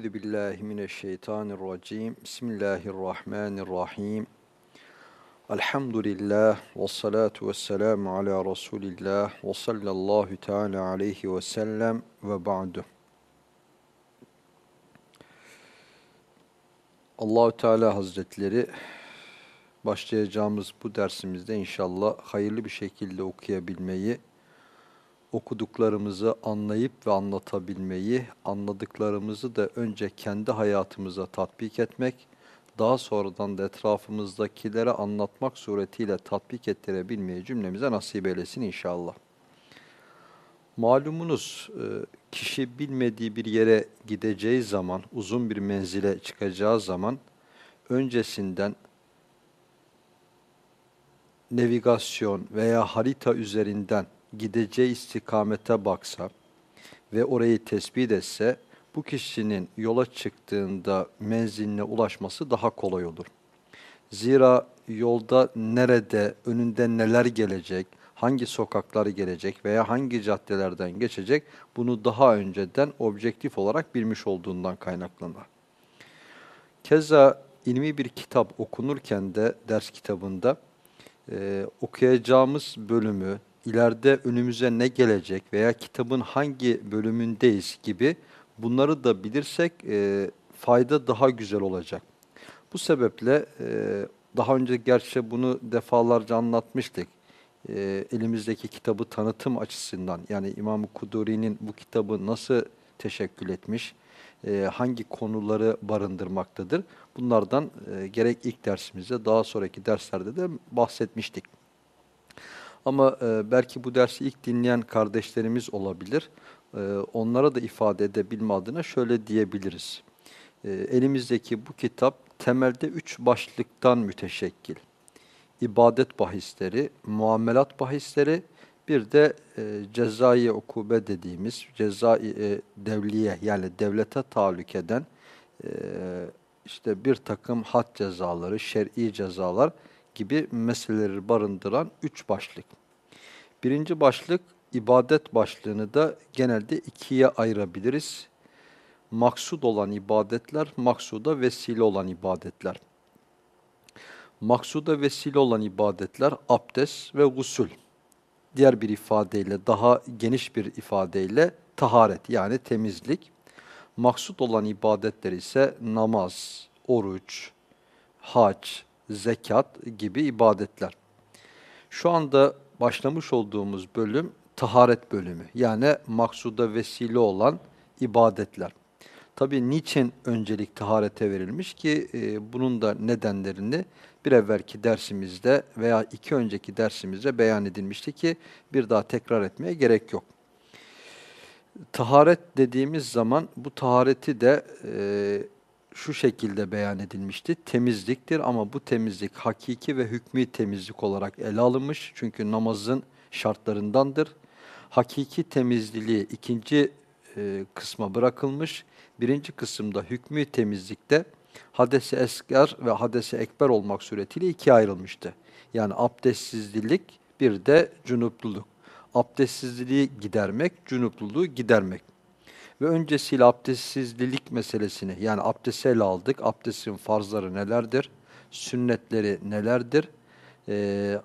Euzu billahi mineşşeytanirracim. Bismillahirrahmanirrahim. Elhamdülillah ve salatu ve selamu ala Resulillah ve sallallahu teala aleyhi ve sellem ve ba'du. Allahü Teala Hazretleri başlayacağımız bu dersimizde inşallah hayırlı bir şekilde okuyabilmeyi, okuduklarımızı anlayıp ve anlatabilmeyi, anladıklarımızı da önce kendi hayatımıza tatbik etmek, daha sonradan da etrafımızdakilere anlatmak suretiyle tatbik ettirebilmeyi cümlemize nasip eylesin inşallah. Malumunuz e, kişi bilmediği bir yere gideceği zaman, uzun bir menzile çıkacağı zaman öncesinden navigasyon veya harita üzerinden gideceği istikamete baksa ve orayı tespit etse bu kişinin yola çıktığında menziline ulaşması daha kolay olur. Zira yolda nerede, önünde neler gelecek, hangi sokaklar gelecek veya hangi caddelerden geçecek bunu daha önceden objektif olarak bilmiş olduğundan kaynaklanır. Keza ilmi bir kitap okunurken de ders kitabında e, okuyacağımız bölümü, ileride önümüze ne gelecek veya kitabın hangi bölümündeyiz gibi bunları da bilirsek e, fayda daha güzel olacak. Bu sebeple e, daha önce gerçi bunu defalarca anlatmıştık. E, elimizdeki kitabı tanıtım açısından yani İmam-ı Kuduri'nin bu kitabı nasıl teşekkül etmiş, e, hangi konuları barındırmaktadır. Bunlardan e, gerek ilk dersimizde daha sonraki derslerde de bahsetmiştik. Ama e, belki bu dersi ilk dinleyen kardeşlerimiz olabilir. E, onlara da ifade edebilme adına şöyle diyebiliriz. E, elimizdeki bu kitap temelde üç başlıktan müteşekkil. İbadet bahisleri, muamelat bahisleri, bir de e, cezai okube dediğimiz cezai e, devliye yani devlete tahallük eden e, işte bir takım had cezaları, şer'i cezalar gibi meseleleri barındıran üç başlık. Birinci başlık ibadet başlığını da genelde ikiye ayırabiliriz. Maksud olan ibadetler, maksuda vesile olan ibadetler. Maksuda vesile olan ibadetler abdest ve gusül. Diğer bir ifadeyle, daha geniş bir ifadeyle taharet yani temizlik. Maksud olan ibadetler ise namaz, oruç, hac, zekat gibi ibadetler. Şu anda başlamış olduğumuz bölüm taharet bölümü. Yani maksuda vesile olan ibadetler. Tabi niçin öncelik taharete verilmiş ki e, bunun da nedenlerini bir evvelki dersimizde veya iki önceki dersimizde beyan edilmişti ki bir daha tekrar etmeye gerek yok. Taharet dediğimiz zaman bu tahareti de e, şu şekilde beyan edilmişti. Temizliktir ama bu temizlik hakiki ve hükmü temizlik olarak ele alınmış. Çünkü namazın şartlarındandır. Hakiki temizliği ikinci e, kısma bırakılmış. Birinci kısımda hükmü temizlikte hadesi esker ve hadesi ekber olmak suretiyle ikiye ayrılmıştı. Yani abdestsizlik bir de cunupluluk. Abdestsizliği gidermek, cunupluluğu gidermek ve öncesiyle abdestsizlik meselesini yani abdesti ele aldık. Abdestin farzları nelerdir? Sünnetleri nelerdir? Ee,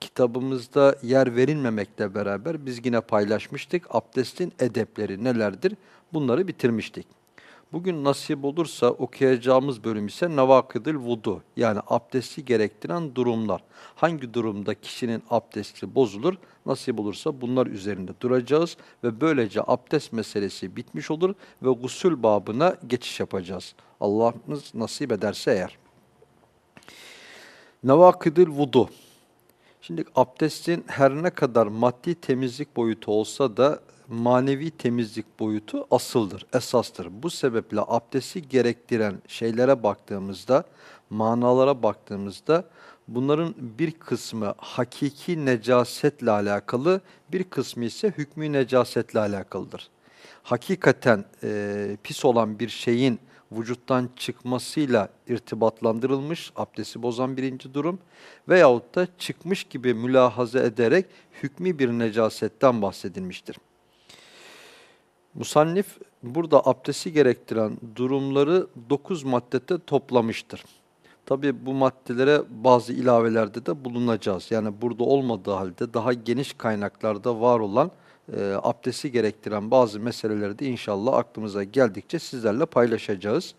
kitabımızda yer verilmemekle beraber biz yine paylaşmıştık. Abdestin edepleri nelerdir? Bunları bitirmiştik. Bugün nasip olursa okuyacağımız bölüm ise Navakıdıl Vudu yani abdesti gerektiren durumlar. Hangi durumda kişinin abdesti bozulur? Nasip olursa bunlar üzerinde duracağız ve böylece abdest meselesi bitmiş olur ve gusül babına geçiş yapacağız. Allah'ımız nasip ederse eğer. Navakıdıl Vudu Şimdi abdestin her ne kadar maddi temizlik boyutu olsa da manevi temizlik boyutu asıldır, esastır. Bu sebeple abdesti gerektiren şeylere baktığımızda, manalara baktığımızda bunların bir kısmı hakiki necasetle alakalı, bir kısmı ise hükmü necasetle alakalıdır. Hakikaten e, pis olan bir şeyin vücuttan çıkmasıyla irtibatlandırılmış, abdesti bozan birinci durum veyahut da çıkmış gibi mülahaza ederek hükmü bir necasetten bahsedilmiştir. Musannif burada abdesti gerektiren durumları 9 maddede toplamıştır. Tabi bu maddelere bazı ilavelerde de bulunacağız. Yani burada olmadığı halde daha geniş kaynaklarda var olan e, abdesti gerektiren bazı meseleleri de inşallah aklımıza geldikçe sizlerle paylaşacağız.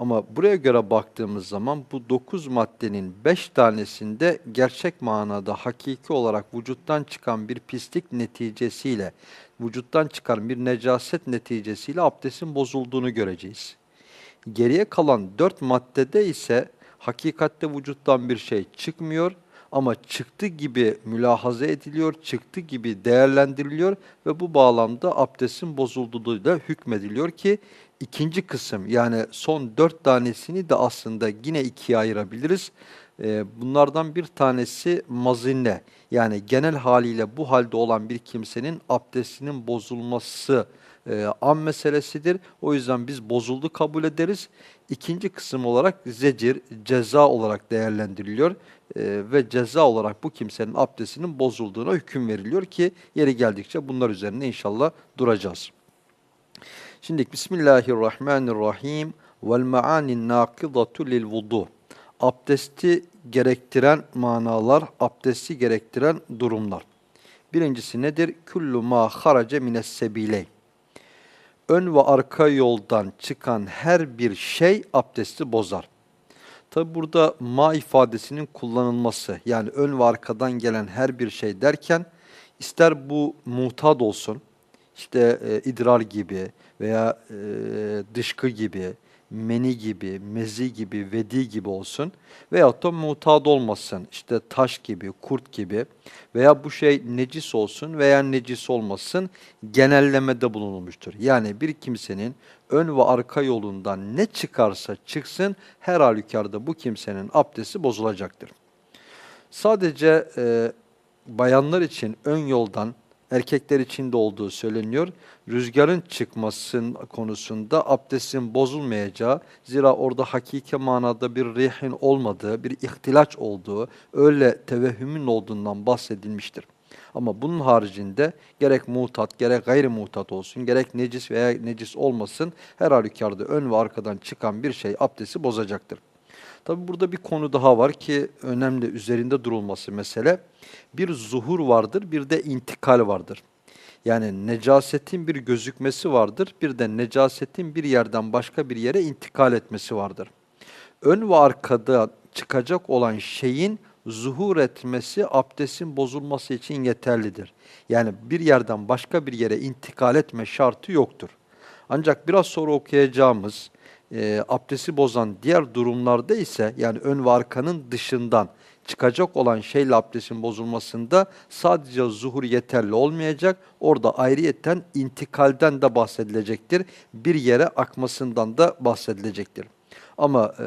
Ama buraya göre baktığımız zaman bu dokuz maddenin beş tanesinde gerçek manada hakiki olarak vücuttan çıkan bir pislik neticesiyle, vücuttan çıkan bir necaset neticesiyle abdestin bozulduğunu göreceğiz. Geriye kalan dört maddede ise hakikatte vücuttan bir şey çıkmıyor ama çıktı gibi mülahaza ediliyor, çıktı gibi değerlendiriliyor ve bu bağlamda abdestin bozulduğu da hükmediliyor ki ikinci kısım yani son dört tanesini de aslında yine ikiye ayırabiliriz. Ee, bunlardan bir tanesi mazinne yani genel haliyle bu halde olan bir kimsenin abdestinin bozulması e, an meselesidir. O yüzden biz bozuldu kabul ederiz. İkinci kısım olarak zecir, ceza olarak değerlendiriliyor. E, ve ceza olarak bu kimsenin abdestinin bozulduğuna hüküm veriliyor ki yeri geldikçe bunlar üzerine inşallah duracağız. Şimdi Bismillahirrahmanirrahim. Vel maanin nakidatu lil vudu. Abdesti gerektiren manalar, abdesti gerektiren durumlar. Birincisi nedir? Kullu ma harace mines sebileyn. Ön ve arka yoldan çıkan her bir şey abdesti bozar. Tabi burada ma ifadesinin kullanılması yani ön ve arkadan gelen her bir şey derken ister bu muhtad olsun, işte e, idrar gibi veya e, dışkı gibi, meni gibi, mezi gibi, vedi gibi olsun veyahut da mutad olmasın. İşte taş gibi, kurt gibi veya bu şey necis olsun veya necis olmasın genellemede bulunulmuştur. Yani bir kimsenin ön ve arka yolundan ne çıkarsa çıksın her halükarda bu kimsenin abdesti bozulacaktır. Sadece e, bayanlar için ön yoldan erkekler için de olduğu söyleniyor. Rüzgarın çıkmasın konusunda abdestin bozulmayacağı, zira orada hakiki manada bir rihin olmadığı, bir ihtilaç olduğu, öyle tevehhümün olduğundan bahsedilmiştir. Ama bunun haricinde gerek mutat, gerek gayri mutat olsun, gerek necis veya necis olmasın, her halükarda ön ve arkadan çıkan bir şey abdesti bozacaktır. Tabi burada bir konu daha var ki önemli üzerinde durulması mesele. Bir zuhur vardır, bir de intikal vardır. Yani necasetin bir gözükmesi vardır, bir de necasetin bir yerden başka bir yere intikal etmesi vardır. Ön ve arkada çıkacak olan şeyin zuhur etmesi abdestin bozulması için yeterlidir. Yani bir yerden başka bir yere intikal etme şartı yoktur. Ancak biraz sonra okuyacağımız e, abdesti bozan diğer durumlarda ise yani ön ve arkanın dışından çıkacak olan şeyle abdestin bozulmasında sadece zuhur yeterli olmayacak. Orada ayrıyetten intikalden de bahsedilecektir. Bir yere akmasından da bahsedilecektir. Ama e,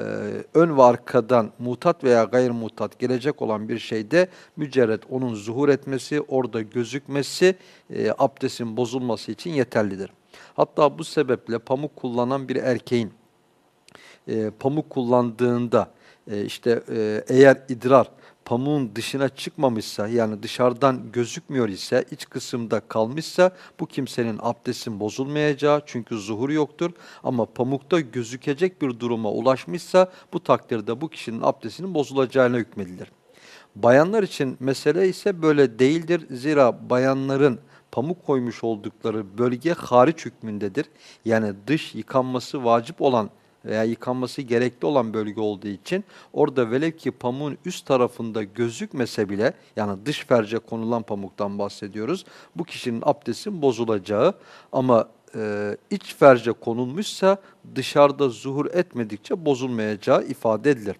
ön ve arkadan mutat veya gayrimutat gelecek olan bir şeyde mücerret onun zuhur etmesi, orada gözükmesi e, abdestin bozulması için yeterlidir. Hatta bu sebeple pamuk kullanan bir erkeğin e, pamuk kullandığında e, işte e, eğer idrar pamuğun dışına çıkmamışsa yani dışarıdan gözükmüyor ise iç kısımda kalmışsa bu kimsenin abdestin bozulmayacağı çünkü zuhur yoktur. Ama pamukta gözükecek bir duruma ulaşmışsa bu takdirde bu kişinin abdestinin bozulacağına hükmedilir. Bayanlar için mesele ise böyle değildir. Zira bayanların pamuk koymuş oldukları bölge hariç hükmündedir. Yani dış yıkanması vacip olan veya yıkanması gerekli olan bölge olduğu için orada velev ki pamuğun üst tarafında gözükmese bile yani dış ferce konulan pamuktan bahsediyoruz. Bu kişinin abdestin bozulacağı ama e, iç ferce konulmuşsa dışarıda zuhur etmedikçe bozulmayacağı ifade edilir.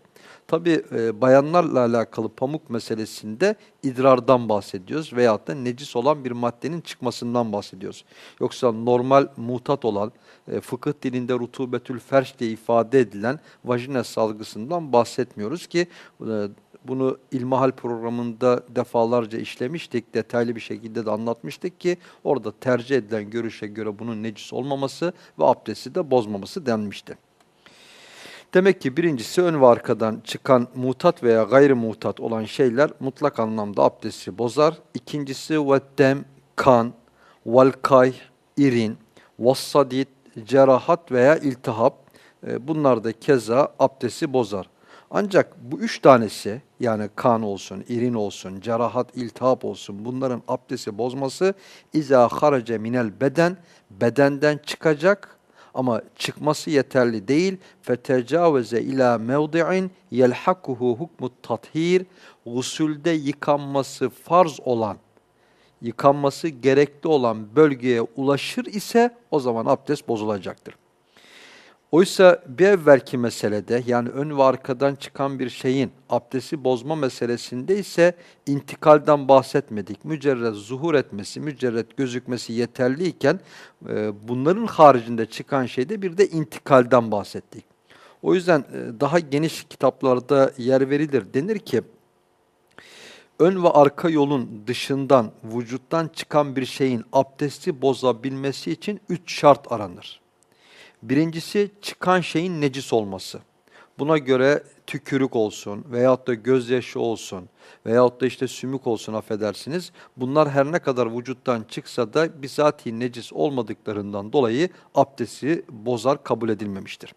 Tabi e, bayanlarla alakalı pamuk meselesinde idrardan bahsediyoruz veyahut da necis olan bir maddenin çıkmasından bahsediyoruz. Yoksa normal mutat olan e, fıkıh dilinde rutubetül ferş diye ifade edilen vajina salgısından bahsetmiyoruz ki e, bunu ilmihal programında defalarca işlemiştik, detaylı bir şekilde de anlatmıştık ki orada tercih edilen görüşe göre bunun necis olmaması ve abdesti de bozmaması denmişti. Demek ki birincisi ön ve arkadan çıkan mutat veya gayri mutat olan şeyler mutlak anlamda abdesti bozar. İkincisi ve dem, kan, valkay, irin, vassadid, cerahat veya iltihap e, bunlar da keza abdesti bozar. Ancak bu üç tanesi yani kan olsun, irin olsun, cerahat, iltihap olsun bunların abdesti bozması iza harace minel beden bedenden çıkacak ama çıkması yeterli değil. Fetecaveze ila mevdi'in yelhakuhu hukmut tathir gusülde yıkanması farz olan yıkanması gerekli olan bölgeye ulaşır ise o zaman abdest bozulacaktır. Oysa bir evvelki meselede yani ön ve arkadan çıkan bir şeyin abdesti bozma meselesinde ise intikalden bahsetmedik. Mücerret zuhur etmesi, mücerret gözükmesi yeterliyken e, bunların haricinde çıkan şeyde bir de intikalden bahsettik. O yüzden e, daha geniş kitaplarda yer verilir. Denir ki ön ve arka yolun dışından, vücuttan çıkan bir şeyin abdesti bozabilmesi için üç şart aranır. Birincisi çıkan şeyin necis olması. Buna göre tükürük olsun veyahut da gözyaşı olsun veyahut da işte sümük olsun affedersiniz. Bunlar her ne kadar vücuttan çıksa da bizatihi necis olmadıklarından dolayı abdesti bozar kabul edilmemiştir.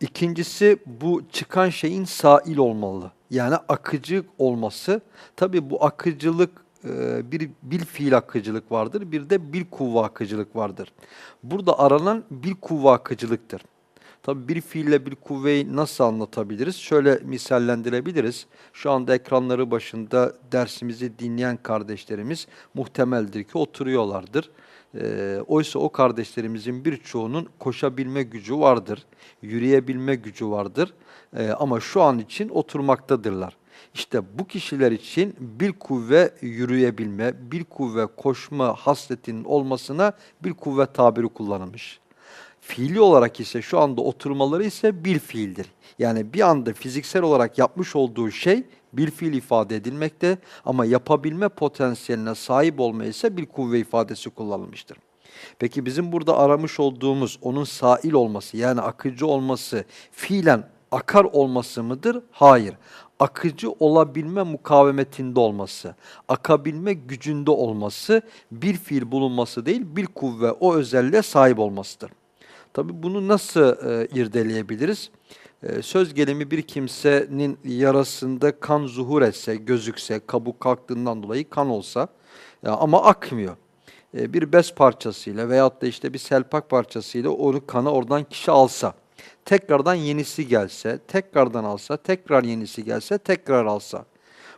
İkincisi bu çıkan şeyin sail olmalı. Yani akıcı olması. Tabi bu akıcılık bir bil fiil akıcılık vardır, bir de bil kuvva akıcılık vardır. Burada aranan bil kuvva akıcılıktır. Tabi bir fiille bir kuvveyi nasıl anlatabiliriz? Şöyle misallendirebiliriz. Şu anda ekranları başında dersimizi dinleyen kardeşlerimiz muhtemeldir ki oturuyorlardır. E, oysa o kardeşlerimizin birçoğunun koşabilme gücü vardır, yürüyebilme gücü vardır. E, ama şu an için oturmaktadırlar. İşte bu kişiler için bir kuvve yürüyebilme, bir kuvve koşma hasletinin olmasına bir kuvve tabiri kullanılmış. Fiili olarak ise şu anda oturmaları ise bir fiildir. Yani bir anda fiziksel olarak yapmış olduğu şey bir fiil ifade edilmekte ama yapabilme potansiyeline sahip olma ise bir kuvve ifadesi kullanılmıştır. Peki bizim burada aramış olduğumuz onun sail olması yani akıcı olması fiilen akar olması mıdır? Hayır akıcı olabilme mukavemetinde olması, akabilme gücünde olması, bir fiil bulunması değil, bir kuvve o özelliğe sahip olmasıdır. Tabi bunu nasıl e, irdeleyebiliriz? E, söz gelimi bir kimsenin yarasında kan zuhur etse, gözükse, kabuk kalktığından dolayı kan olsa ya, ama akmıyor. E, bir bez parçasıyla veyahut da işte bir selpak parçasıyla onu kanı oradan kişi alsa tekrardan yenisi gelse, tekrardan alsa, tekrar yenisi gelse, tekrar alsa.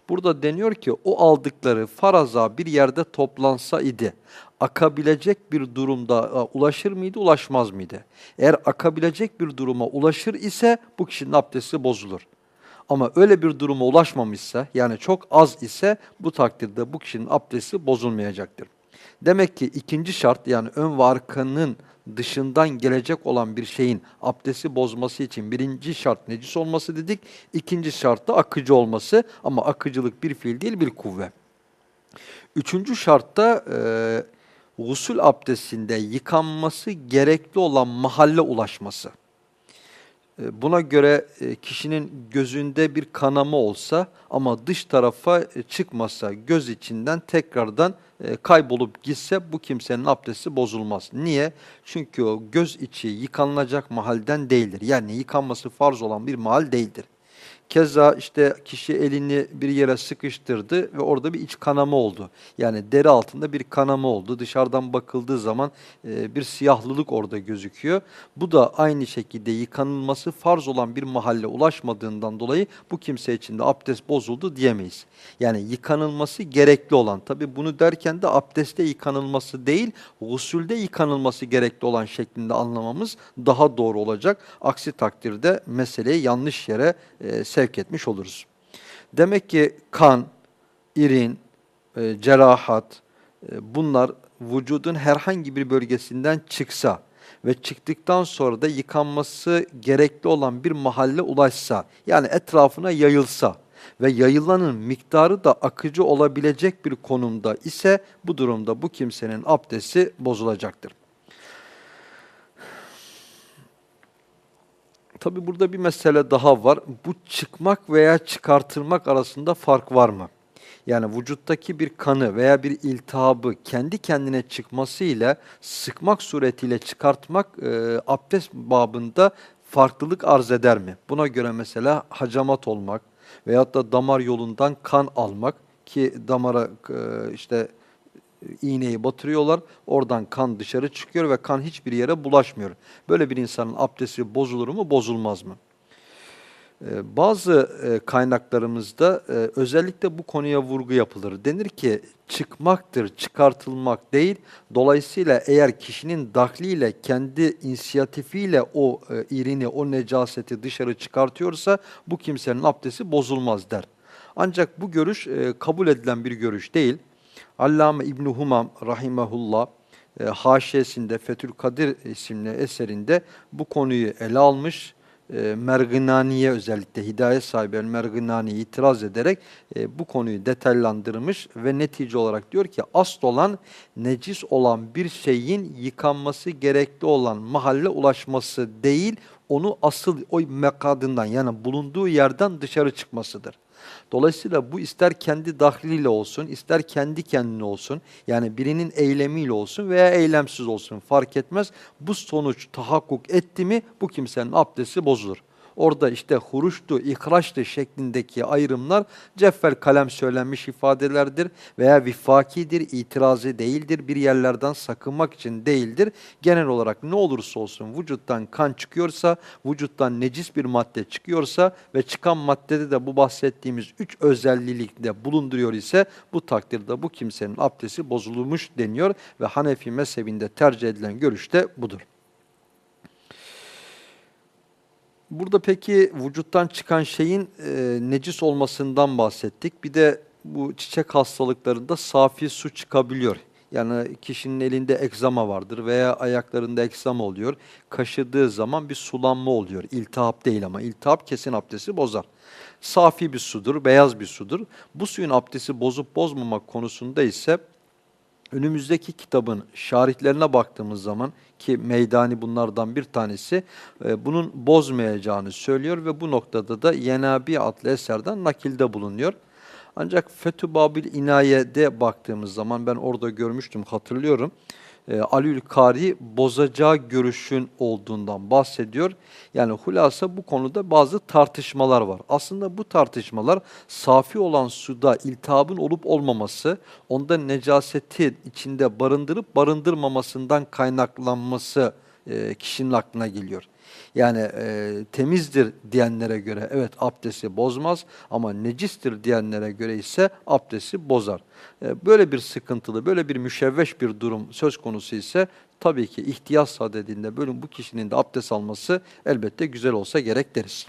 Burada deniyor ki o aldıkları faraza bir yerde toplansa idi, akabilecek bir durumda e, ulaşır mıydı, ulaşmaz mıydı? Eğer akabilecek bir duruma ulaşır ise bu kişinin abdesti bozulur. Ama öyle bir duruma ulaşmamışsa, yani çok az ise bu takdirde bu kişinin abdesti bozulmayacaktır. Demek ki ikinci şart yani ön ve arkanın dışından gelecek olan bir şeyin abdesti bozması için birinci şart necis olması dedik. İkinci şart da akıcı olması ama akıcılık bir fiil değil bir kuvve. Üçüncü şartta e, gusül abdestinde yıkanması gerekli olan mahalle ulaşması. E, buna göre e, kişinin gözünde bir kanama olsa ama dış tarafa e, çıkmasa göz içinden tekrardan kaybolup gitse bu kimsenin abdesti bozulmaz. Niye? Çünkü o göz içi yıkanılacak mahalden değildir. Yani yıkanması farz olan bir mahal değildir. Keza işte kişi elini bir yere sıkıştırdı ve orada bir iç kanama oldu. Yani deri altında bir kanama oldu. Dışarıdan bakıldığı zaman e, bir siyahlılık orada gözüküyor. Bu da aynı şekilde yıkanılması farz olan bir mahalle ulaşmadığından dolayı bu kimse için de abdest bozuldu diyemeyiz. Yani yıkanılması gerekli olan tabi bunu derken de abdestte yıkanılması değil gusülde yıkanılması gerekli olan şeklinde anlamamız daha doğru olacak. Aksi takdirde meseleyi yanlış yere e, sevk etmiş oluruz. Demek ki kan, irin, e, cerahat e, bunlar vücudun herhangi bir bölgesinden çıksa ve çıktıktan sonra da yıkanması gerekli olan bir mahalle ulaşsa yani etrafına yayılsa ve yayılanın miktarı da akıcı olabilecek bir konumda ise bu durumda bu kimsenin abdesti bozulacaktır. Tabi burada bir mesele daha var. Bu çıkmak veya çıkartılmak arasında fark var mı? Yani vücuttaki bir kanı veya bir iltihabı kendi kendine çıkması ile sıkmak suretiyle çıkartmak e, abdest babında farklılık arz eder mi? Buna göre mesela hacamat olmak veyahut da damar yolundan kan almak ki damara e, işte iğneyi batırıyorlar. Oradan kan dışarı çıkıyor ve kan hiçbir yere bulaşmıyor. Böyle bir insanın abdesti bozulur mu, bozulmaz mı? Ee, bazı e, kaynaklarımızda e, özellikle bu konuya vurgu yapılır. Denir ki çıkmaktır, çıkartılmak değil. Dolayısıyla eğer kişinin dahliyle, kendi inisiyatifiyle o e, irini, o necaseti dışarı çıkartıyorsa bu kimsenin abdesti bozulmaz der. Ancak bu görüş kabul edilen bir görüş değil. Allame İbn Humam rahimehullah e, haşiyesinde Fethül Kadir isimli eserinde bu konuyu ele almış. E, Merginani'ye özellikle hidayet sahibi El Merginani'ye itiraz ederek e, bu konuyu detaylandırmış ve netice olarak diyor ki asıl olan necis olan bir şeyin yıkanması gerekli olan mahalle ulaşması değil, onu asıl o mekadından yani bulunduğu yerden dışarı çıkmasıdır. Dolayısıyla bu ister kendi dahliyle olsun, ister kendi kendine olsun, yani birinin eylemiyle olsun veya eylemsiz olsun fark etmez. Bu sonuç tahakkuk etti mi bu kimsenin abdesti bozulur. Orada işte huruştu, ihraçtı şeklindeki ayrımlar ceffel kalem söylenmiş ifadelerdir veya vifakidir, itirazı değildir, bir yerlerden sakınmak için değildir. Genel olarak ne olursa olsun vücuttan kan çıkıyorsa, vücuttan necis bir madde çıkıyorsa ve çıkan maddede de bu bahsettiğimiz üç özellikle bulunduruyor ise bu takdirde bu kimsenin abdesti bozulmuş deniyor ve Hanefi mezhebinde tercih edilen görüş de budur. Burada peki vücuttan çıkan şeyin e, necis olmasından bahsettik. Bir de bu çiçek hastalıklarında safi su çıkabiliyor. Yani kişinin elinde egzama vardır veya ayaklarında egzama oluyor. Kaşıdığı zaman bir sulanma oluyor. İltihap değil ama iltihap kesin abdesti bozar. Safi bir sudur, beyaz bir sudur. Bu suyun abdesti bozup bozmamak konusunda ise önümüzdeki kitabın şarihlerine baktığımız zaman ki Meydani bunlardan bir tanesi e, bunun bozmayacağını söylüyor ve bu noktada da Yenabi adlı eserden nakilde bulunuyor. Ancak Fethü Babil İnaye'de baktığımız zaman ben orada görmüştüm hatırlıyorum e, Alül Kari bozacağı görüşün olduğundan bahsediyor. Yani hulasa bu konuda bazı tartışmalar var. Aslında bu tartışmalar safi olan suda iltihabın olup olmaması, onda necaseti içinde barındırıp barındırmamasından kaynaklanması e, kişinin aklına geliyor. Yani e, temizdir diyenlere göre evet abdesti bozmaz ama necistir diyenlere göre ise abdesti bozar. E, böyle bir sıkıntılı, böyle bir müşevveş bir durum söz konusu ise tabii ki ihtiyaç sadedinde böyle bu kişinin de abdest alması elbette güzel olsa gerek deriz.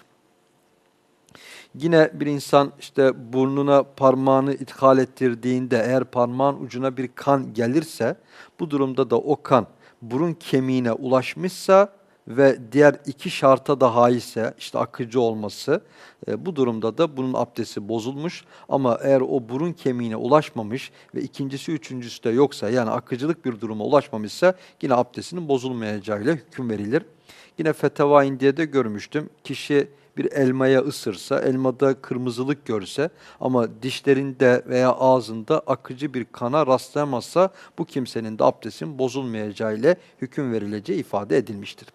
Yine bir insan işte burnuna parmağını ithal ettirdiğinde eğer parmağın ucuna bir kan gelirse bu durumda da o kan burun kemiğine ulaşmışsa ve diğer iki şarta daha ise işte akıcı olması e, bu durumda da bunun abdesti bozulmuş ama eğer o burun kemiğine ulaşmamış ve ikincisi üçüncüsü de yoksa yani akıcılık bir duruma ulaşmamışsa yine abdestinin bozulmayacağıyla hüküm verilir. Yine Feteva İndiye'de görmüştüm. Kişi bir elmaya ısırsa, elmada kırmızılık görse ama dişlerinde veya ağzında akıcı bir kana rastlayamazsa bu kimsenin de abdestin bozulmayacağıyla hüküm verileceği ifade edilmiştir.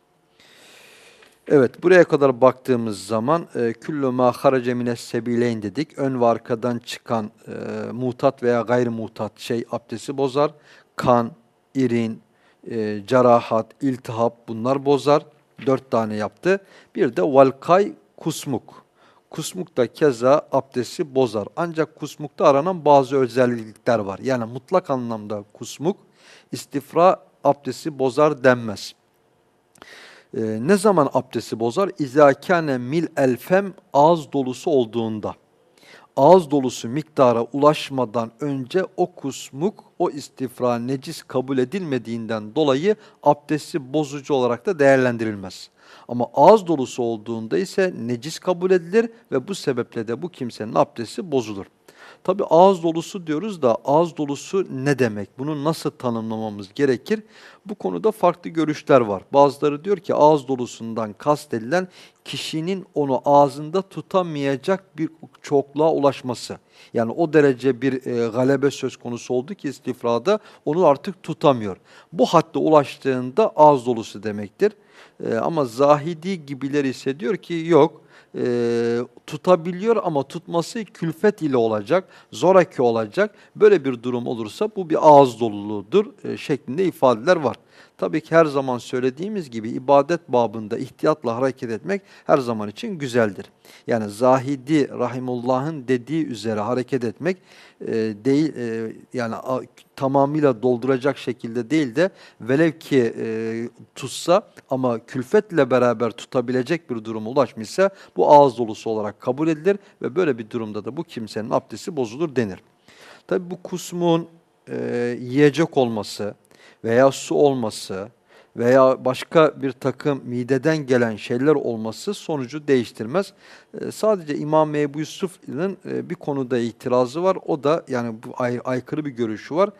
Evet, buraya kadar baktığımız zaman e, küllü ma harace sebileyn dedik. Ön ve arkadan çıkan e, mutat veya gayri mutat şey abdesti bozar. Kan, irin, e, carahat, iltihap bunlar bozar. Dört tane yaptı. Bir de valkay kusmuk. Kusmuk da keza abdesti bozar. Ancak kusmukta aranan bazı özellikler var. Yani mutlak anlamda kusmuk, istifra abdesti bozar denmez. Ee, ne zaman abdesti bozar? İzâ mil elfem ağız dolusu olduğunda. Ağız dolusu miktara ulaşmadan önce o kusmuk, o istifra necis kabul edilmediğinden dolayı abdesti bozucu olarak da değerlendirilmez. Ama ağız dolusu olduğunda ise necis kabul edilir ve bu sebeple de bu kimsenin abdesti bozulur. Tabi ağız dolusu diyoruz da ağız dolusu ne demek? Bunu nasıl tanımlamamız gerekir? Bu konuda farklı görüşler var. Bazıları diyor ki ağız dolusundan kastedilen kişinin onu ağzında tutamayacak bir çokluğa ulaşması. Yani o derece bir e, galebe söz konusu oldu ki istifrada onu artık tutamıyor. Bu hatta ulaştığında ağız dolusu demektir. E, ama zahidi gibiler ise diyor ki yok e, tutabiliyor ama tutması külfet ile olacak, zoraki olacak. Böyle bir durum olursa bu bir ağız doluluğudur e, şeklinde ifadeler var. Tabii ki her zaman söylediğimiz gibi ibadet babında ihtiyatla hareket etmek her zaman için güzeldir. Yani zahidi rahimullah'ın dediği üzere hareket etmek e, değil e, yani a, tamamıyla dolduracak şekilde değil de velev ki e, tutsa ama külfetle beraber tutabilecek bir duruma ulaşmışsa bu ağız dolusu olarak kabul edilir ve böyle bir durumda da bu kimsenin abdesti bozulur denir. Tabi bu kusmun e, yiyecek olması, veya su olması veya başka bir takım mideden gelen şeyler olması sonucu değiştirmez. E, sadece İmam Ebu Yusuf'un e, bir konuda itirazı var. O da yani bu ay, aykırı bir görüşü var.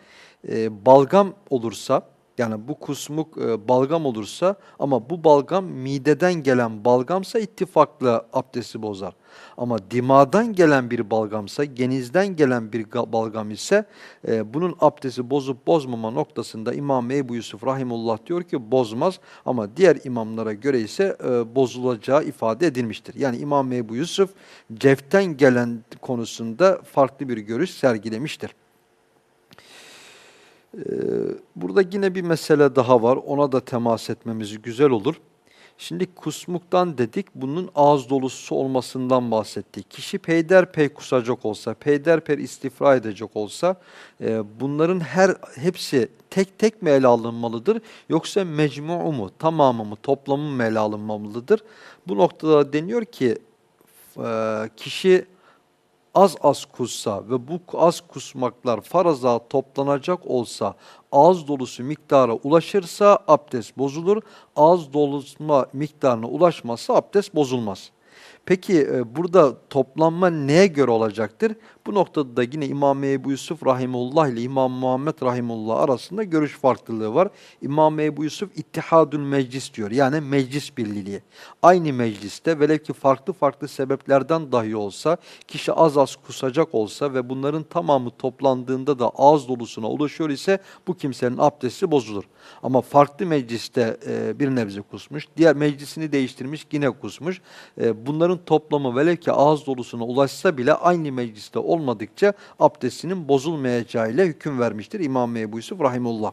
E, balgam olursa yani bu kusmuk e, balgam olursa ama bu balgam mideden gelen balgamsa ittifakla abdesti bozar. Ama dimadan gelen bir balgamsa, genizden gelen bir balgam ise e, bunun abdesti bozup bozmama noktasında İmam Ebu Yusuf Rahimullah diyor ki bozmaz ama diğer imamlara göre ise e, bozulacağı ifade edilmiştir. Yani İmam Ebu Yusuf ceften gelen konusunda farklı bir görüş sergilemiştir. Burada yine bir mesele daha var. Ona da temas etmemiz güzel olur. Şimdi kusmuktan dedik, bunun ağız dolusu olmasından bahsettik. Kişi peyderpey kusacak olsa, peyderpey istifra edecek olsa, e, bunların her hepsi tek tek mi ele alınmalıdır, yoksa mecmu mu, tamamı mı, toplamı mı ele alınmalıdır? Bu noktada deniyor ki, e, kişi az az kussa ve bu az kusmaklar faraza toplanacak olsa ağız dolusu miktara ulaşırsa abdest bozulur. Ağız dolusma miktarına ulaşmazsa abdest bozulmaz. Peki e, burada toplanma neye göre olacaktır? Bu noktada da yine İmam Ebu Yusuf Rahimullah ile İmam Muhammed Rahimullah arasında görüş farklılığı var. İmam Ebu Yusuf ittihadül meclis diyor. Yani meclis birliği. Aynı mecliste velev ki farklı farklı sebeplerden dahi olsa, kişi az az kusacak olsa ve bunların tamamı toplandığında da ağız dolusuna ulaşıyor ise bu kimsenin abdesti bozulur. Ama farklı mecliste e, bir nebze kusmuş, diğer meclisini değiştirmiş yine kusmuş. E, bunların toplamı velev ki ağız dolusuna ulaşsa bile aynı mecliste olmadıkça abdestinin bozulmayacağıyla hüküm vermiştir İmam Ebu Yusuf Rahimullah.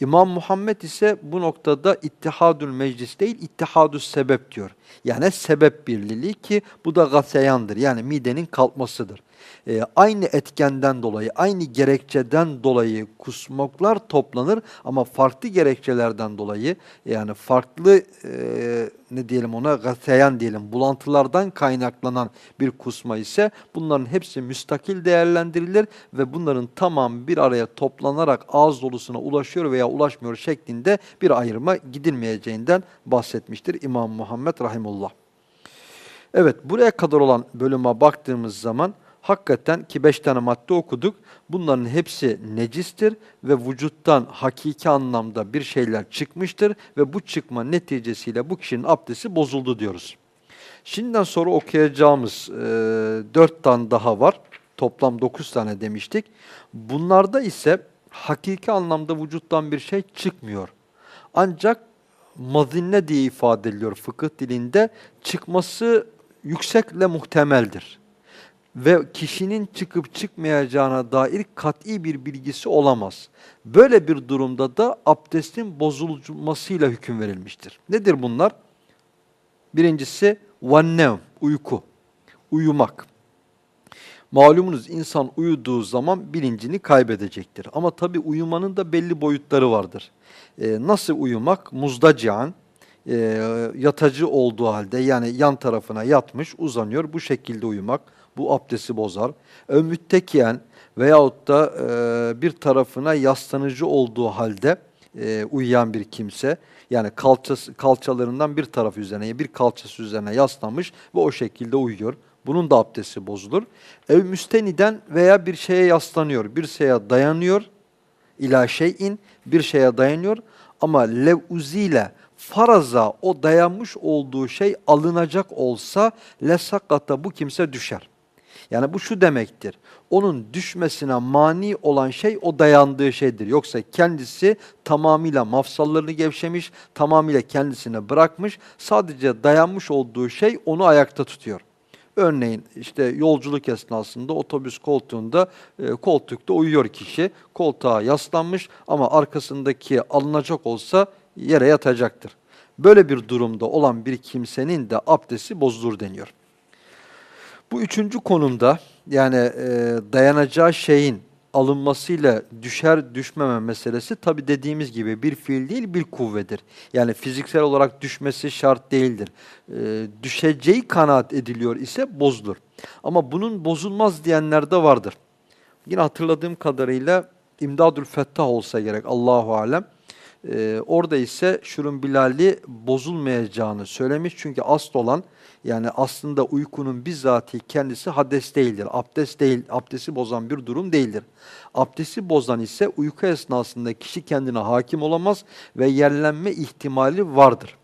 İmam Muhammed ise bu noktada ittihadül meclis değil, ittihadül sebep diyor. Yani sebep birliliği ki bu da gaseyandır. Yani midenin kalkmasıdır e, aynı etkenden dolayı, aynı gerekçeden dolayı kusmoklar toplanır ama farklı gerekçelerden dolayı yani farklı e, ne diyelim ona gaseyan diyelim bulantılardan kaynaklanan bir kusma ise bunların hepsi müstakil değerlendirilir ve bunların tamamı bir araya toplanarak ağız dolusuna ulaşıyor veya ulaşmıyor şeklinde bir ayırma gidilmeyeceğinden bahsetmiştir İmam Muhammed Rahimullah. Evet buraya kadar olan bölüme baktığımız zaman hakikaten ki beş tane madde okuduk. Bunların hepsi necistir ve vücuttan hakiki anlamda bir şeyler çıkmıştır ve bu çıkma neticesiyle bu kişinin abdesti bozuldu diyoruz. Şimdiden sonra okuyacağımız e, dört tane daha var. Toplam dokuz tane demiştik. Bunlarda ise hakiki anlamda vücuttan bir şey çıkmıyor. Ancak mazinne diye ifade ediliyor fıkıh dilinde. Çıkması yüksekle muhtemeldir ve kişinin çıkıp çıkmayacağına dair kat'i bir bilgisi olamaz. Böyle bir durumda da abdestin bozulmasıyla hüküm verilmiştir. Nedir bunlar? Birincisi vannev, uyku, uyumak. Malumunuz insan uyuduğu zaman bilincini kaybedecektir. Ama tabi uyumanın da belli boyutları vardır. Ee, nasıl uyumak? Muzdacian, e, yatacı olduğu halde yani yan tarafına yatmış uzanıyor bu şekilde uyumak bu abdesti bozar. Ev müttekiyen veyahut da e, bir tarafına yaslanıcı olduğu halde e, uyuyan bir kimse yani kalçası, kalçalarından bir tarafı üzerine bir kalçası üzerine yaslanmış ve o şekilde uyuyor. Bunun da abdesti bozulur. Ev müsteniden veya bir şeye yaslanıyor, bir şeye dayanıyor. İla şeyin bir şeye dayanıyor ama lev uziyle faraza o dayanmış olduğu şey alınacak olsa lesakata bu kimse düşer. Yani bu şu demektir. Onun düşmesine mani olan şey o dayandığı şeydir. Yoksa kendisi tamamıyla mafsallarını gevşemiş, tamamıyla kendisine bırakmış. Sadece dayanmış olduğu şey onu ayakta tutuyor. Örneğin işte yolculuk esnasında otobüs koltuğunda e, koltukta uyuyor kişi. Koltuğa yaslanmış ama arkasındaki alınacak olsa yere yatacaktır. Böyle bir durumda olan bir kimsenin de abdesti bozulur deniyor. Bu üçüncü konumda yani e, dayanacağı şeyin alınmasıyla düşer düşmeme meselesi tabi dediğimiz gibi bir fiil değil bir kuvvedir. Yani fiziksel olarak düşmesi şart değildir. E, düşeceği kanaat ediliyor ise bozulur. Ama bunun bozulmaz diyenler de vardır. Yine hatırladığım kadarıyla İmdadül Fettah olsa gerek Allahu Alem. Ee, orada ise şurun Bilal'i bozulmayacağını söylemiş. Çünkü asıl olan yani aslında uykunun bizzati kendisi hades değildir. Abdest değil, abdesti bozan bir durum değildir. Abdesti bozan ise uyku esnasında kişi kendine hakim olamaz ve yerlenme ihtimali vardır.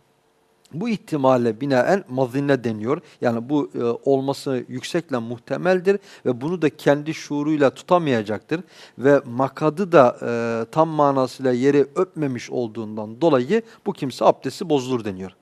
Bu ihtimale binaen mazinne deniyor. Yani bu e, olması yüksekle muhtemeldir ve bunu da kendi şuuruyla tutamayacaktır. Ve makadı da e, tam manasıyla yeri öpmemiş olduğundan dolayı bu kimse abdesti bozulur deniyor.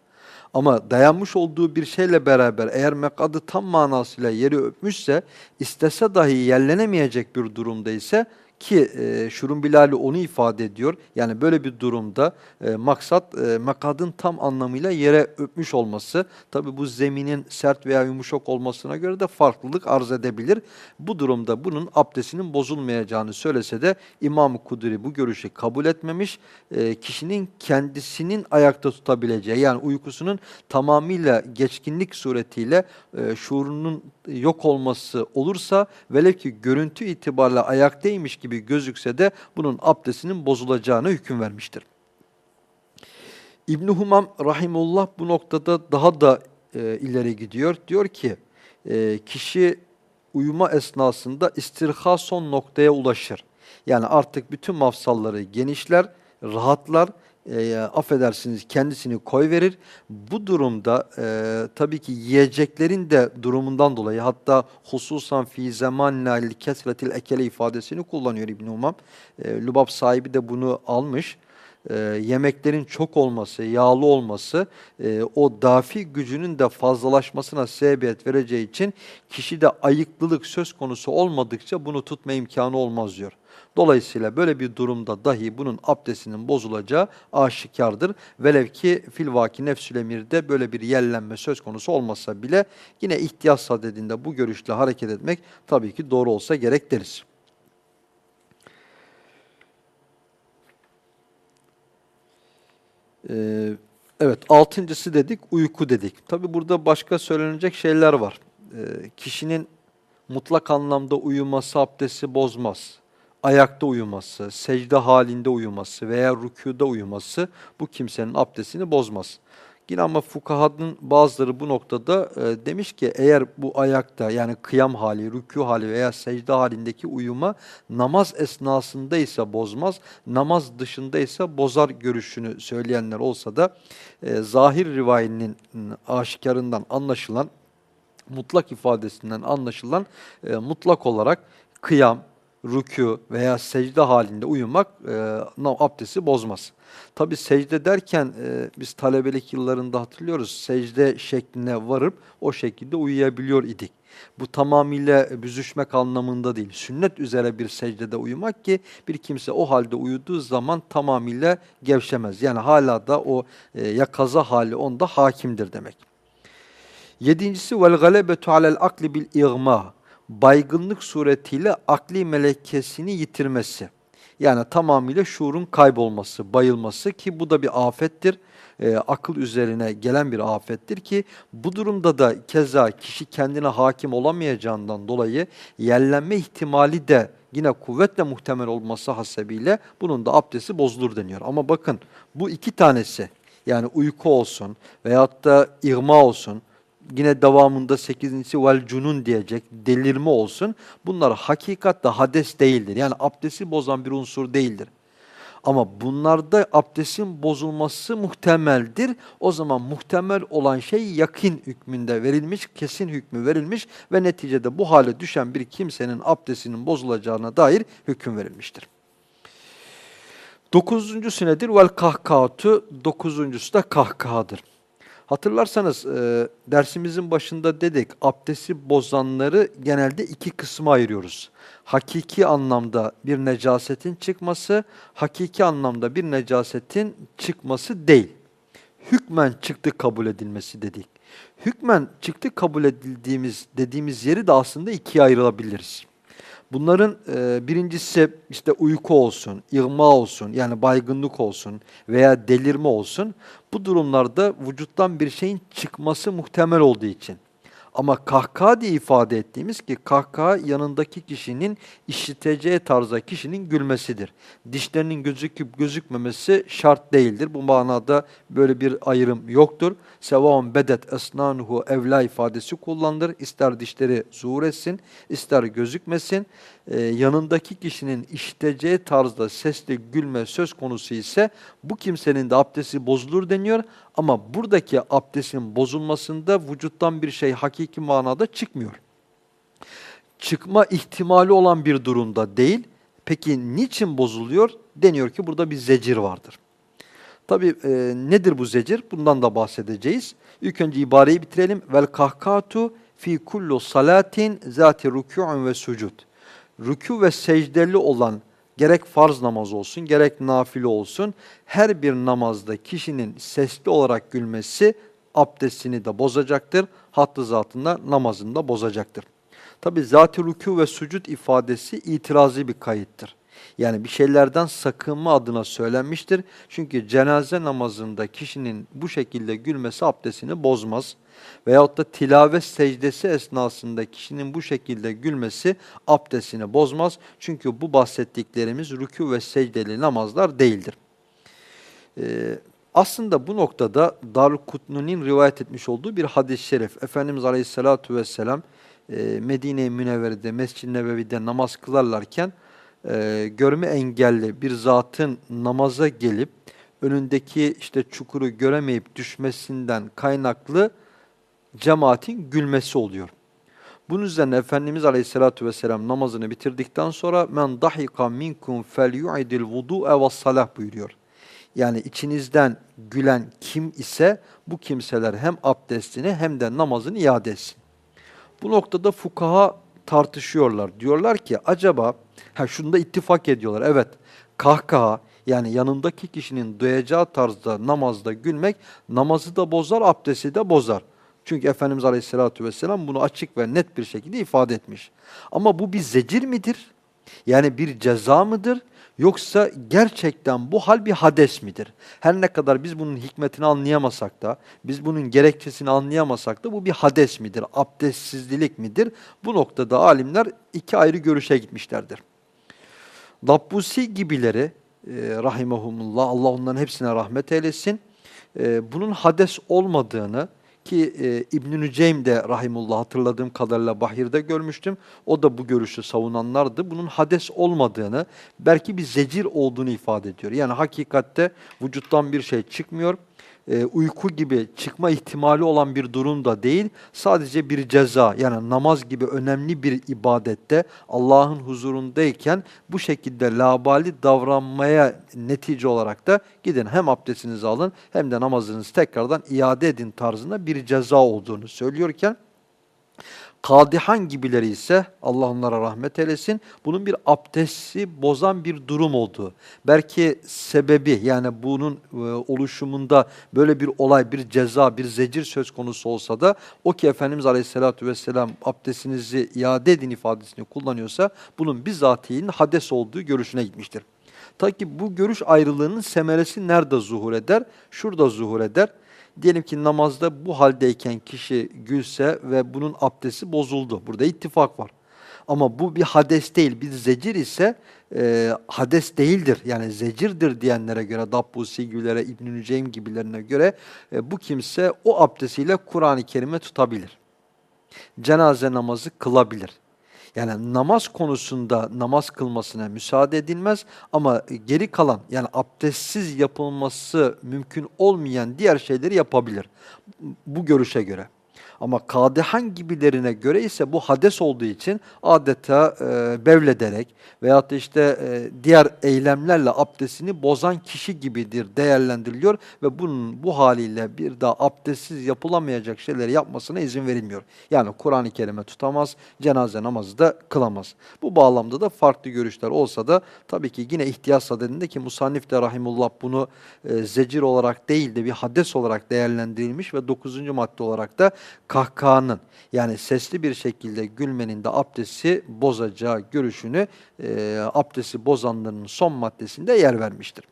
Ama dayanmış olduğu bir şeyle beraber eğer mekadı tam manasıyla yeri öpmüşse istese dahi yerlenemeyecek bir durumda ise ki e, Şurun Bilal'i onu ifade ediyor. Yani böyle bir durumda e, maksat e, makadın tam anlamıyla yere öpmüş olması. Tabi bu zeminin sert veya yumuşak olmasına göre de farklılık arz edebilir. Bu durumda bunun abdestinin bozulmayacağını söylese de İmam-ı Kudri bu görüşü kabul etmemiş. E, kişinin kendisinin ayakta tutabileceği yani uykusunun tamamıyla geçkinlik suretiyle e, şuurunun yok olması olursa velev ki görüntü itibariyle ayaktaymış gibi gözükse de bunun abdestinin bozulacağını hüküm vermiştir. İbn Humam rahimullah bu noktada daha da e, ileri gidiyor. Diyor ki e, kişi uyuma esnasında istirha son noktaya ulaşır. Yani artık bütün mafsalları genişler, rahatlar e, affedersiniz kendisini koy verir. Bu durumda e, tabii ki yiyeceklerin de durumundan dolayı hatta hususan fi zamanna kesretil ekele ifadesini kullanıyor İbn Umam. E, Lubab sahibi de bunu almış. E, yemeklerin çok olması, yağlı olması e, o dafi gücünün de fazlalaşmasına sebebiyet vereceği için kişide ayıklılık söz konusu olmadıkça bunu tutma imkanı olmaz diyor. Dolayısıyla böyle bir durumda dahi bunun abdestinin bozulacağı aşikardır. Velev ki filvaki nefsül emirde böyle bir yerlenme söz konusu olmasa bile yine ihtiyaç sadedinde bu görüşle hareket etmek tabii ki doğru olsa gerek deriz. Ee, evet altıncısı dedik uyku dedik. Tabi burada başka söylenecek şeyler var. Ee, kişinin mutlak anlamda uyuması abdesti bozmaz ayakta uyuması, secde halinde uyuması veya rükuda uyuması bu kimsenin abdestini bozmaz. Yine ama fukahanın bazıları bu noktada e, demiş ki eğer bu ayakta yani kıyam hali, rükû hali veya secde halindeki uyuma namaz esnasında ise bozmaz, namaz dışında ise bozar görüşünü söyleyenler olsa da e, zahir rivayinin aşikarından anlaşılan, mutlak ifadesinden anlaşılan e, mutlak olarak kıyam, rükû veya secde halinde uyumak e, abdesti bozmaz. Tabi secde derken e, biz talebelik yıllarında hatırlıyoruz secde şekline varıp o şekilde uyuyabiliyor idik. Bu tamamıyla büzüşmek anlamında değil. Sünnet üzere bir secdede uyumak ki bir kimse o halde uyuduğu zaman tamamıyla gevşemez. Yani hala da o e, yakaza hali onda hakimdir demek. Yedincisi vel galebetu alel akli bil igma baygınlık suretiyle akli melekesini yitirmesi. Yani tamamıyla şuurun kaybolması, bayılması ki bu da bir afettir. E, akıl üzerine gelen bir afettir ki bu durumda da keza kişi kendine hakim olamayacağından dolayı yerlenme ihtimali de yine kuvvetle muhtemel olması hasebiyle bunun da abdesti bozulur deniyor. Ama bakın bu iki tanesi yani uyku olsun veyahut da irma olsun yine devamında sekizincisi vel cunun diyecek delirme olsun. Bunlar hakikatte hades değildir. Yani abdesti bozan bir unsur değildir. Ama bunlarda abdestin bozulması muhtemeldir. O zaman muhtemel olan şey yakin hükmünde verilmiş, kesin hükmü verilmiş ve neticede bu hale düşen bir kimsenin abdestinin bozulacağına dair hüküm verilmiştir. Dokuzuncusu nedir? Vel kahkahatu. Dokuzuncusu da kahkahadır. Hatırlarsanız e, dersimizin başında dedik abdesti bozanları genelde iki kısma ayırıyoruz. Hakiki anlamda bir necasetin çıkması, hakiki anlamda bir necasetin çıkması değil. Hükmen çıktı kabul edilmesi dedik. Hükmen çıktı kabul edildiğimiz dediğimiz yeri de aslında ikiye ayrılabiliriz. Bunların e, birincisi işte uyku olsun, irma olsun yani baygınlık olsun veya delirme olsun. Bu durumlarda vücuttan bir şeyin çıkması muhtemel olduğu için. Ama kahkaha diye ifade ettiğimiz ki kahkaha yanındaki kişinin işiteceği tarzda kişinin gülmesidir. Dişlerinin gözüküp gözükmemesi şart değildir. Bu manada böyle bir ayrım yoktur. Sevaun bedet esnanuhu evla ifadesi kullanılır. İster dişleri zuhur etsin, ister gözükmesin. Ee, yanındaki kişinin işiteceği tarzda sesli gülme söz konusu ise bu kimsenin de abdesti bozulur deniyor. Ama buradaki abdestin bozulmasında vücuttan bir şey hakiki manada çıkmıyor. Çıkma ihtimali olan bir durumda değil. Peki niçin bozuluyor? Deniyor ki burada bir zecir vardır. Tabi e, nedir bu zecir? Bundan da bahsedeceğiz. İlk önce ibareyi bitirelim. Vel kahkatu fi kullu salatin zati rükû'un ve sucud. Rükû ve secdeli olan gerek farz namaz olsun gerek nafile olsun her bir namazda kişinin sesli olarak gülmesi abdestini de bozacaktır. Hattı zatında namazını da bozacaktır. Tabi zat-ı rükû ve sucud ifadesi itirazı bir kayıttır. Yani bir şeylerden sakınma adına söylenmiştir. Çünkü cenaze namazında kişinin bu şekilde gülmesi abdestini bozmaz. Veyahut da tilavet secdesi esnasında kişinin bu şekilde gülmesi abdestini bozmaz. Çünkü bu bahsettiklerimiz rükû ve secdeli namazlar değildir. Ee, aslında bu noktada Darukutnu'nun rivayet etmiş olduğu bir hadis-i şerif. Efendimiz Aleyhisselatü Vesselam e, Medine-i Münevvere'de Mescid-i Nebevi'de namaz kılarlarken e, görme engelli bir zatın namaza gelip önündeki işte çukuru göremeyip düşmesinden kaynaklı cemaatin gülmesi oluyor. Bunun üzerine Efendimiz Aleyhisselatü Vesselam namazını bitirdikten sonra men dahika minkum felyu'idil vudu'e ve salah buyuruyor. Yani içinizden gülen kim ise bu kimseler hem abdestini hem de namazını iade etsin. Bu noktada fukaha tartışıyorlar. Diyorlar ki acaba, ha şunda ittifak ediyorlar. Evet, kahkaha yani yanındaki kişinin duyacağı tarzda namazda gülmek namazı da bozar, abdesti de bozar. Çünkü Efendimiz Aleyhisselatü Vesselam bunu açık ve net bir şekilde ifade etmiş. Ama bu bir zecir midir? Yani bir ceza mıdır? Yoksa gerçekten bu hal bir hades midir? Her ne kadar biz bunun hikmetini anlayamasak da, biz bunun gerekçesini anlayamasak da bu bir hades midir? Abdestsizlik midir? Bu noktada alimler iki ayrı görüşe gitmişlerdir. Dabbusi gibileri, e, rahimahumullah, Allah onların hepsine rahmet eylesin, e, bunun hades olmadığını, ki e, İbn-i Nüceym de rahimullah hatırladığım kadarıyla Bahir'de görmüştüm. O da bu görüşü savunanlardı. Bunun hades olmadığını, belki bir zecir olduğunu ifade ediyor. Yani hakikatte vücuttan bir şey çıkmıyor e, uyku gibi çıkma ihtimali olan bir durum da değil, sadece bir ceza yani namaz gibi önemli bir ibadette Allah'ın huzurundayken bu şekilde labali davranmaya netice olarak da gidin hem abdestinizi alın hem de namazınızı tekrardan iade edin tarzında bir ceza olduğunu söylüyorken, Kadihan gibileri ise Allah onlara rahmet eylesin. Bunun bir abdesti bozan bir durum olduğu. Belki sebebi yani bunun e, oluşumunda böyle bir olay, bir ceza, bir zecir söz konusu olsa da o ki Efendimiz Aleyhisselatü Vesselam abdestinizi iade edin ifadesini kullanıyorsa bunun bizatihin hades olduğu görüşüne gitmiştir. Ta ki bu görüş ayrılığının semeresi nerede zuhur eder? Şurada zuhur eder. Diyelim ki namazda bu haldeyken kişi gülse ve bunun abdesti bozuldu. Burada ittifak var. Ama bu bir hades değil, bir zecir ise e, hades değildir. Yani zecirdir diyenlere göre, Dabbusi gibilere, İbn-i gibilerine göre e, bu kimse o abdestiyle Kur'an-ı Kerim'e tutabilir. Cenaze namazı kılabilir. Yani namaz konusunda namaz kılmasına müsaade edilmez ama geri kalan yani abdestsiz yapılması mümkün olmayan diğer şeyleri yapabilir. Bu görüşe göre. Ama kadihan gibilerine göre ise bu hades olduğu için adeta e, bevlederek veyahut da işte e, diğer eylemlerle abdestini bozan kişi gibidir değerlendiriliyor ve bunun bu haliyle bir daha abdestsiz yapılamayacak şeyleri yapmasına izin verilmiyor. Yani Kur'an-ı Kerim'e tutamaz, cenaze namazı da kılamaz. Bu bağlamda da farklı görüşler olsa da tabii ki yine ihtiyaç sadedinde ki Musannif de Rahimullah bunu e, zecir olarak değil de bir hades olarak değerlendirilmiş ve 9. madde olarak da kahkahanın yani sesli bir şekilde gülmenin de abdesti bozacağı görüşünü e, abdesti bozanların son maddesinde yer vermiştir.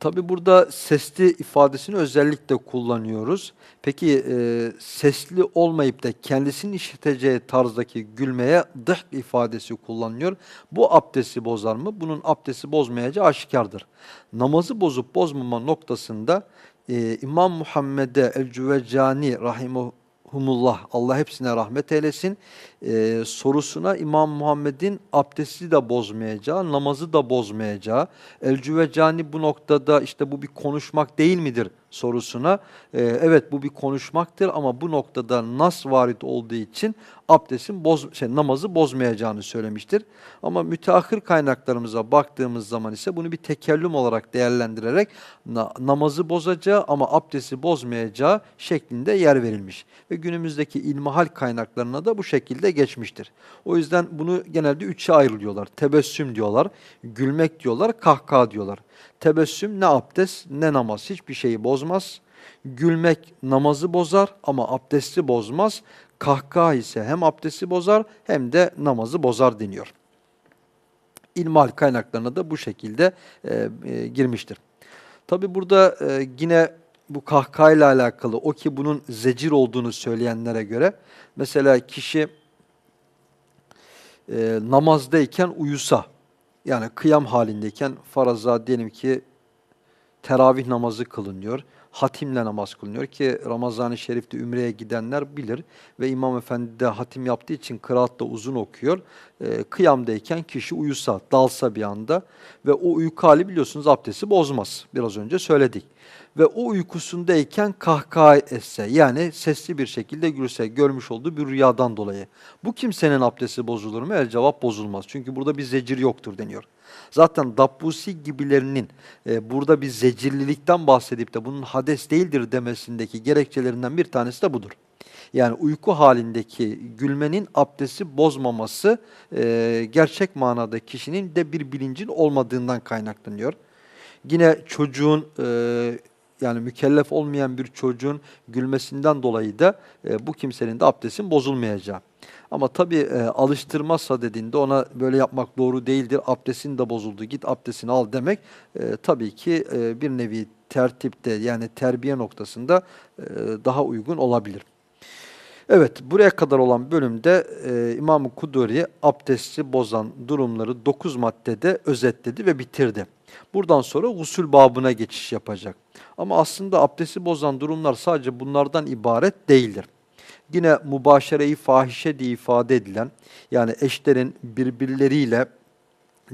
Tabi burada sesli ifadesini özellikle kullanıyoruz. Peki e, sesli olmayıp da kendisinin işiteceği tarzdaki gülmeye dıhk ifadesi kullanılıyor. Bu abdesti bozar mı? Bunun abdesti bozmayacağı aşikardır. Namazı bozup bozmama noktasında e, İmam Muhammed'e el-Cüveccani rahimahumullah Allah hepsine rahmet eylesin. E, sorusuna İmam Muhammed'in abdesti de bozmayacağı, namazı da bozmayacağı, el-Cüveccani bu noktada işte bu bir konuşmak değil midir sorusuna e, evet bu bir konuşmaktır ama bu noktada nas varit olduğu için abdestin boz, şey, namazı bozmayacağını söylemiştir. Ama müteahhir kaynaklarımıza baktığımız zaman ise bunu bir tekellüm olarak değerlendirerek na, namazı bozacağı ama abdesti bozmayacağı şeklinde yer verilmiş. Ve günümüzdeki ilmihal kaynaklarına da bu şekilde geçmiştir. O yüzden bunu genelde üçe ayrılıyorlar. Tebessüm diyorlar, gülmek diyorlar, kahkaha diyorlar. Tebessüm ne abdest ne namaz hiçbir şeyi bozmaz. Gülmek namazı bozar ama abdesti bozmaz. Kahkaha ise hem abdesti bozar hem de namazı bozar deniyor. İlmal kaynaklarına da bu şekilde e, e, girmiştir. Tabi burada e, yine bu kahkahayla alakalı o ki bunun zecir olduğunu söyleyenlere göre mesela kişi e, namazdayken uyusa yani kıyam halindeyken faraza diyelim ki teravih namazı kılınıyor. Hatimle namaz kılınıyor ki Ramazan-ı Şerif'te Ümre'ye gidenler bilir ve İmam Efendi de hatim yaptığı için kıraat da uzun okuyor. E, kıyamdayken kişi uyusa, dalsa bir anda ve o uyku hali biliyorsunuz abdesti bozmaz. Biraz önce söyledik ve o uykusundayken kahkaha etse yani sesli bir şekilde gülse görmüş olduğu bir rüyadan dolayı. Bu kimsenin abdesti bozulur mu? El cevap bozulmaz. Çünkü burada bir zecir yoktur deniyor. Zaten Dabbusi gibilerinin e, burada bir zecirlilikten bahsedip de bunun hades değildir demesindeki gerekçelerinden bir tanesi de budur. Yani uyku halindeki gülmenin abdesti bozmaması e, gerçek manada kişinin de bir bilincin olmadığından kaynaklanıyor. Yine çocuğun e, yani mükellef olmayan bir çocuğun gülmesinden dolayı da e, bu kimsenin de abdestin bozulmayacağı. Ama tabii e, alıştırmazsa dediğinde ona böyle yapmak doğru değildir. Abdestin de bozuldu git abdestini al demek e, tabii ki e, bir nevi tertipte yani terbiye noktasında e, daha uygun olabilir. Evet buraya kadar olan bölümde e, İmam-ı Kuduri abdesti bozan durumları 9 maddede özetledi ve bitirdi. Buradan sonra usul babına geçiş yapacak. Ama aslında abdesti bozan durumlar sadece bunlardan ibaret değildir. Yine mübaşere-i fahişe diye ifade edilen yani eşlerin birbirleriyle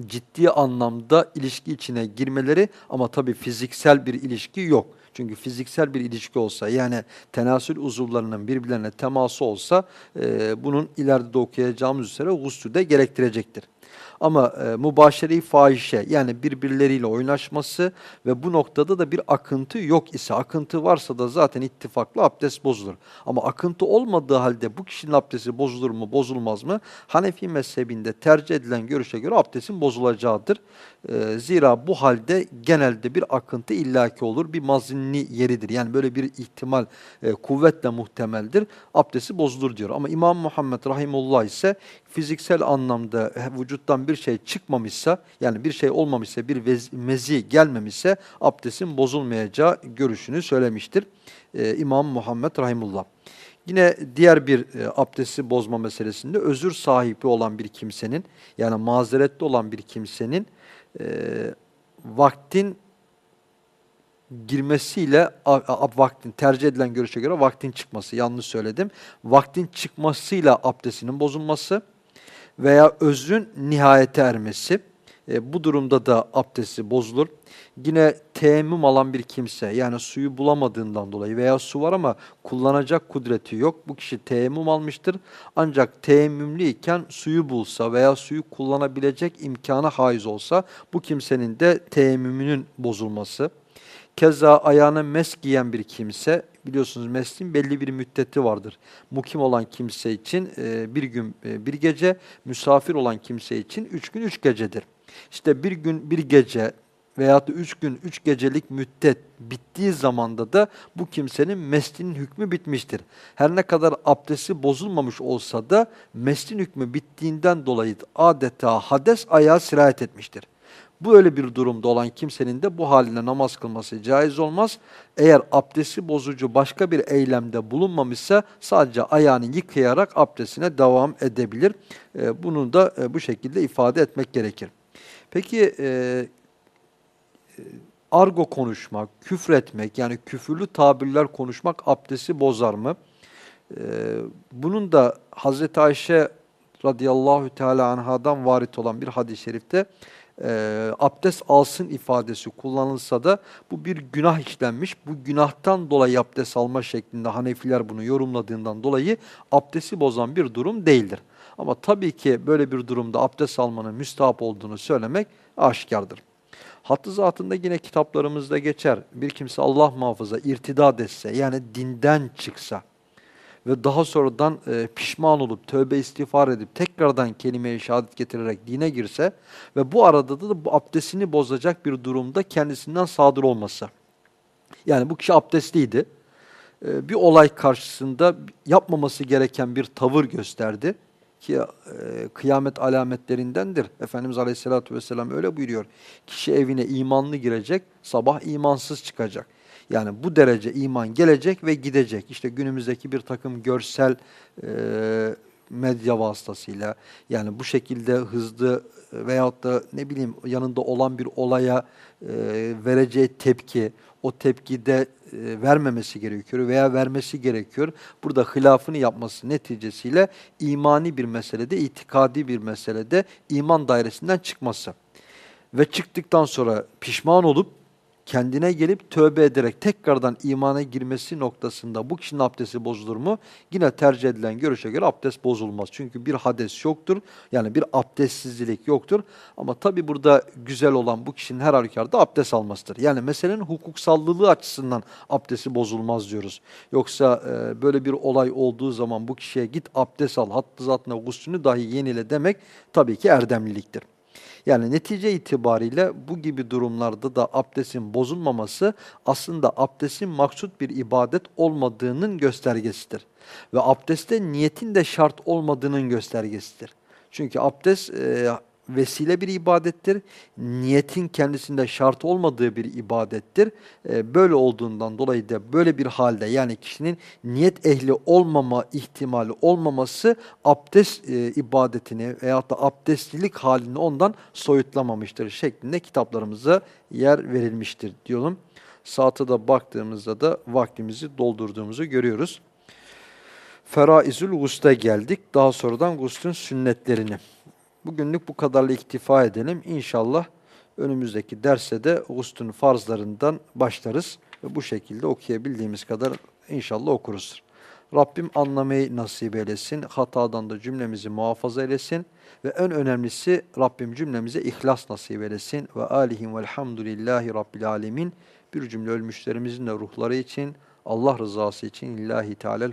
ciddi anlamda ilişki içine girmeleri ama tabii fiziksel bir ilişki yok. Çünkü fiziksel bir ilişki olsa yani tenasül uzuvlarının birbirlerine teması olsa e, bunun ileride de okuyacağımız üzere guslü de gerektirecektir. Ama e, mübaşere-i fahişe yani birbirleriyle oynaşması ve bu noktada da bir akıntı yok ise, akıntı varsa da zaten ittifaklı abdest bozulur. Ama akıntı olmadığı halde bu kişinin abdesti bozulur mu, bozulmaz mı? Hanefi mezhebinde tercih edilen görüşe göre abdestin bozulacağıdır. E, zira bu halde genelde bir akıntı illaki olur, bir mazinli yeridir. Yani böyle bir ihtimal e, kuvvetle muhtemeldir. Abdesti bozulur diyor. Ama İmam Muhammed Rahimullah ise fiziksel anlamda vücuttan bir şey çıkmamışsa, yani bir şey olmamışsa, bir mezi gelmemişse abdestin bozulmayacağı görüşünü söylemiştir. Ee, İmam Muhammed Rahimullah. Yine diğer bir e, abdesti bozma meselesinde özür sahibi olan bir kimsenin yani mazeretli olan bir kimsenin e, vaktin girmesiyle vaktin tercih edilen görüşe göre vaktin çıkması yanlış söyledim. Vaktin çıkmasıyla abdestinin bozulması veya özrün nihayete ermesi. E, bu durumda da abdesti bozulur. Yine teemmüm alan bir kimse yani suyu bulamadığından dolayı veya su var ama kullanacak kudreti yok. Bu kişi teemmüm almıştır. Ancak teemmümlü suyu bulsa veya suyu kullanabilecek imkana haiz olsa bu kimsenin de teemmümünün bozulması. Keza ayağına mes giyen bir kimse biliyorsunuz meslin belli bir müddeti vardır. Mukim olan kimse için e, bir gün e, bir gece, misafir olan kimse için üç gün üç gecedir. İşte bir gün bir gece veya da üç gün üç gecelik müddet bittiği zamanda da bu kimsenin meslinin hükmü bitmiştir. Her ne kadar abdesti bozulmamış olsa da meslin hükmü bittiğinden dolayı adeta hades ayağa sirayet etmiştir. Bu öyle bir durumda olan kimsenin de bu haline namaz kılması caiz olmaz. Eğer abdesti bozucu başka bir eylemde bulunmamışsa sadece ayağını yıkayarak abdestine devam edebilir. E, bunu da e, bu şekilde ifade etmek gerekir. Peki e, e, argo konuşmak, küfretmek yani küfürlü tabirler konuşmak abdesti bozar mı? E, bunun da Hazreti Ayşe radıyallahu teala anhadan varit olan bir hadis-i şerifte e, abdest alsın ifadesi kullanılsa da bu bir günah işlenmiş. Bu günahtan dolayı abdest alma şeklinde Hanefiler bunu yorumladığından dolayı abdesti bozan bir durum değildir. Ama tabii ki böyle bir durumda abdest almanın müstahap olduğunu söylemek aşikardır. Hattı zatında yine kitaplarımızda geçer. Bir kimse Allah muhafaza irtidad etse yani dinden çıksa ve daha sonradan e, pişman olup tövbe istiğfar edip tekrardan kelime-i şehadet getirerek dine girse ve bu arada da bu abdestini bozacak bir durumda kendisinden sadır olması. Yani bu kişi abdestliydi. E, bir olay karşısında yapmaması gereken bir tavır gösterdi ki e, kıyamet alametlerindendir. Efendimiz Aleyhisselatü Vesselam öyle buyuruyor. Kişi evine imanlı girecek, sabah imansız çıkacak. Yani bu derece iman gelecek ve gidecek. İşte günümüzdeki bir takım görsel e, medya vasıtasıyla yani bu şekilde hızlı veyahut da ne bileyim yanında olan bir olaya e, vereceği tepki, o tepkide e, vermemesi gerekiyor veya vermesi gerekiyor. Burada hilafını yapması neticesiyle imani bir meselede, itikadi bir meselede iman dairesinden çıkması. Ve çıktıktan sonra pişman olup kendine gelip tövbe ederek tekrardan imana girmesi noktasında bu kişinin abdesti bozulur mu? Yine tercih edilen görüşe göre abdest bozulmaz. Çünkü bir hades yoktur. Yani bir abdestsizlik yoktur. Ama tabi burada güzel olan bu kişinin her halükarda abdest almasıdır. Yani meselenin hukuksallılığı açısından abdesti bozulmaz diyoruz. Yoksa e, böyle bir olay olduğu zaman bu kişiye git abdest al, hattı zatına guslünü dahi yenile demek tabii ki erdemliliktir. Yani netice itibariyle bu gibi durumlarda da abdestin bozulmaması aslında abdestin maksut bir ibadet olmadığının göstergesidir. Ve abdeste niyetin de şart olmadığının göstergesidir. Çünkü abdest e, vesile bir ibadettir. Niyetin kendisinde şart olmadığı bir ibadettir. E, böyle olduğundan dolayı da böyle bir halde yani kişinin niyet ehli olmama ihtimali olmaması abdest e, ibadetini veyahut da abdestlilik halini ondan soyutlamamıştır şeklinde kitaplarımıza yer verilmiştir diyorum. Saate de baktığımızda da vaktimizi doldurduğumuzu görüyoruz. Feraizül Gus'ta geldik. Daha sonradan Gus'un sünnetlerini. Bugünlük bu kadarla iktifa edelim. İnşallah önümüzdeki derse de Gust'un farzlarından başlarız. Ve bu şekilde okuyabildiğimiz kadar inşallah okuruz. Rabbim anlamayı nasip eylesin. Hatadan da cümlemizi muhafaza eylesin. Ve en önemlisi Rabbim cümlemize ihlas nasip eylesin. Ve alihim velhamdülillahi rabbil alemin. Bir cümle ölmüşlerimizin de ruhları için, Allah rızası için İllahi Teala'l